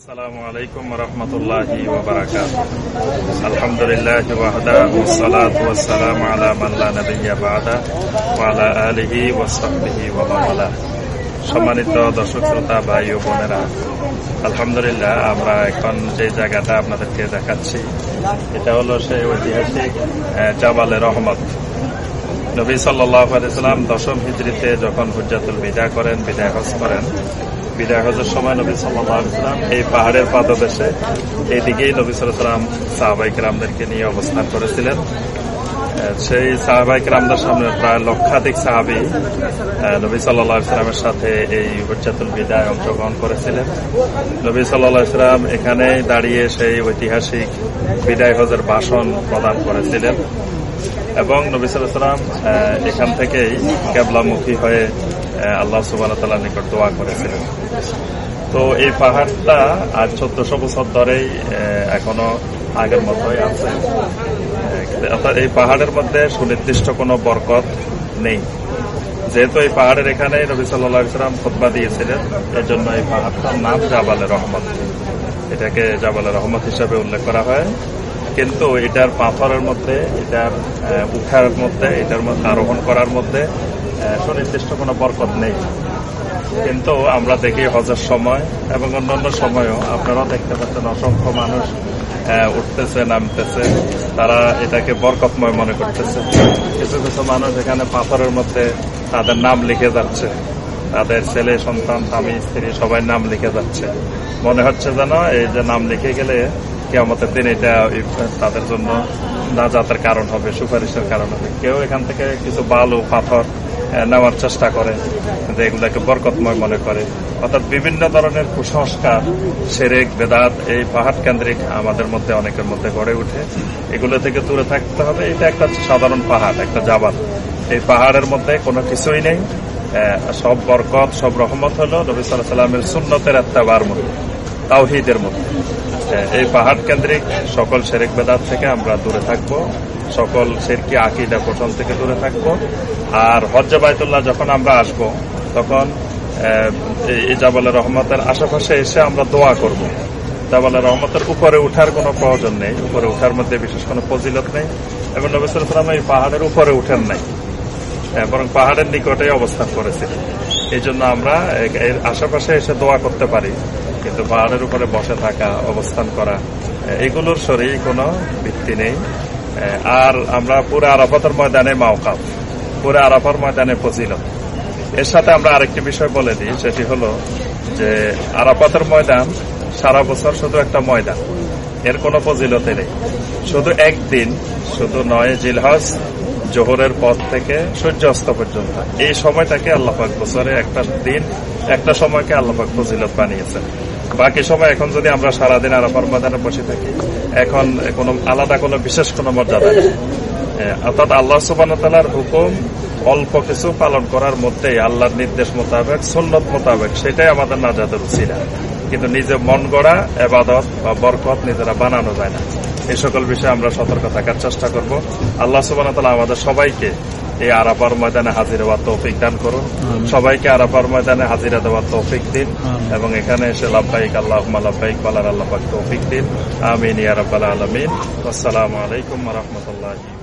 السلام عليكم ورحمة الله وبركاته الحمد لله وحده والصلاة والسلام على من لا نبي بعده وعلى آله وصحبه ومن والاه সম্মানিত দর্শক শ্রোতা ভাই ও বোনেরা আলহামদুলিল্লাহ আমরা এখন যে জায়গাটা আপনাদেরকে দেখাচ্ছি এটা হলো সেই ঐতিহাসিক আহ, জাবালে রহমত নবী সাল্লাহ আলাইসাল্লাম দশম হিজড়িতে যখন হুজ্জাতুল বিদা করেন বিদায় হজ করেন বিদায় হজের সময় নবী আলাইসাল্লাম এই পাহাড়ের পাদদেশে এইদিকেই নবী সাল্লাম সাহাবাইক রামদেরকে নিয়ে অবস্থান করেছিলেন। সেই সাহাবাইক রামদের সামনে প্রায় লক্ষাধিক সাহাবি নবী সাল্লাহ ইসলামের সাথে এই হুজ্জাতুল বিদায় অংশগ্রহণ করেছিলেন। নবী সাল্লাহ ইসলাম এখানে দাঁড়িয়ে সেই ঐতিহাসিক বিদায় হজের ভাষণ প্রদান করেছিলেন। এবং নবী সাল্লাম এখান থেকেই কেবলামুখী হয়ে আল্লাহ সুবাহ তালার নিকট দোয়া করেছিলেন। তো এই পাহাড়টা আজ চোদ্দশো বছর ধরেই এখনও আগের মতোই আছে। অর্থাৎ এই পাহাড়ের মধ্যে সুনির্দিষ্ট কোনো বরকত নেই। যেহেতু এই পাহাড়ের এখানে নবী সাল্লাহ ইসলাম খোদবা দিয়েছিলেন এর জন্য এই পাহাড়টার নাম জাবালে রহমত। এটাকে জাবালে রহমত হিসাবে উল্লেখ করা হয়। কিন্তু এটার পাথরের মধ্যে, এটার উঠার মধ্যে, এটার মধ্যে আরোহণ করার মধ্যে সুনির্দিষ্ট কোনো বরকত নেই। কিন্তু আমরা দেখি হজের সময় এবং অন্যান্য সময়ও আপনারাও দেখতে পাচ্ছেন অসংখ্য মানুষ উঠতেছে, নামতেছে। তারা এটাকে বরকতময় মনে করতেছে। কিছু কিছু মানুষ এখানে পাথরের মধ্যে তাদের নাম লিখে যাচ্ছে। তাদের ছেলে, সন্তান, স্বামী, স্ত্রী সবাই নাম লিখে যাচ্ছে। মনে হচ্ছে যেন এই যে নাম লিখে গেলে কেমতের দিন এটা তাদের জন্য না নাজাতের কারণ হবে, সুপারিশের কারণ হবে। কেউ এখান থেকে কিছু বালু, পাথর নেওয়ার চেষ্টা করে যে এগুলাকে বরকতময় মনে করে। অর্থাৎ বিভিন্ন ধরনের কুসংস্কার, সেরেক, বেদাত, এই পাহাড় কেন্দ্রিক আমাদের মধ্যে, অনেকের মধ্যে গড়ে উঠে। এগুলো থেকে দূরে থাকতে হবে। এটা একটা সাধারণ পাহাড়, একটা জাবাল। এই পাহাড়ের মধ্যে কোনো কিছুই নেই। সব বরকত, সব রহমত হলো নবী সাল্লাহ সাল্লামের সুন্নতের একটা বার মধ্যে, তাওহিদের মধ্যে। এই পাহাড় কেন্দ্রিক সকল শেরেক বেদাত থেকে আমরা দূরে থাকব। সকল শেরকি আকিদা পোষণ থেকে দূরে থাকব। আর হজ্জে বাইতুল্লাহ যখন আমরা আসব তখন জাবালের রহমতের আশেপাশে এসে আমরা দোয়া করব। জাবালের রহমতের উপরে উঠার কোনো প্রয়োজন নেই। উপরে উঠার মধ্যে বিশেষ কোনো ফজিলত নেই। এবং নবী সাল্লাম এই পাহাড়ের উপরে উঠেন নাই। হ্যাঁ, বরং পাহাড়ের নিকটে অবস্থান করেছে এই জন্য আমরা এর আশেপাশে এসে দোয়া করতে পারি। কিন্তু পাহাড়ের উপরে বসে থাকা, অবস্থান করা এগুলোর শরীর কোনো ভিত্তি নেই। আর আমরা পুরো আরাফাতের ময়দানে মাওকাফ, পুরো আরাফার ময়দানে ফজিলত। এর সাথে আমরা আরেকটি বিষয় বলে দিই, সেটি হলো যে আরাফাতের ময়দান সারা বছর শুধু একটা ময়দান, এর কোনো ফজিলতে নেই। শুধু একদিন, শুধু নয় জিলহজ, জোহরের পর থেকে সূর্যাস্ত পর্যন্ত। এই সময়টাকে আল্লাপাক বছরে একটা দিন, একটা সময়কে আল্লাপাক ফজিলত বানিয়েছেন। বাকি সময় এখন যদি আমরা সারাদিন আরাফার ময়দানে বসে থাকি, এখন কোনো আলাদা কোনো বিশেষ কোনো মর্যাদা নেই। অর্থাৎ আল্লাহ সুবান তালার হুকুম অল্প কিছু পালন করার মধ্যেই আল্লাহর নির্দেশ মোতাবেক, সুন্নত মোতাবেক, সেটাই আমাদের নাজাদের উচিরা কিন্তু নিজে মন গড়া, এবাদত বা বরকত নিজেরা বানানো যায় না। এই সকল বিষয়ে আমরা সতর্ক থাকার চেষ্টা করব। আল্লাহ তালা আমাদের সবাইকে এই আরাপার ময়দানে হাজির হওয়ার তৌফিক দান করুন। সবাইকে আরাপার ময়দানে হাজিরা দেওয়ার তৌফিক দিন। এবং এখানে এসে লাভবাহিক আল্লাহ লাভবাহিক বালার আল্লাহ তৌফিক দিন। আমিন ইয়ারাবাল আলমিন। আসসালামু আলাইকুম রাহমাতুল্লাহি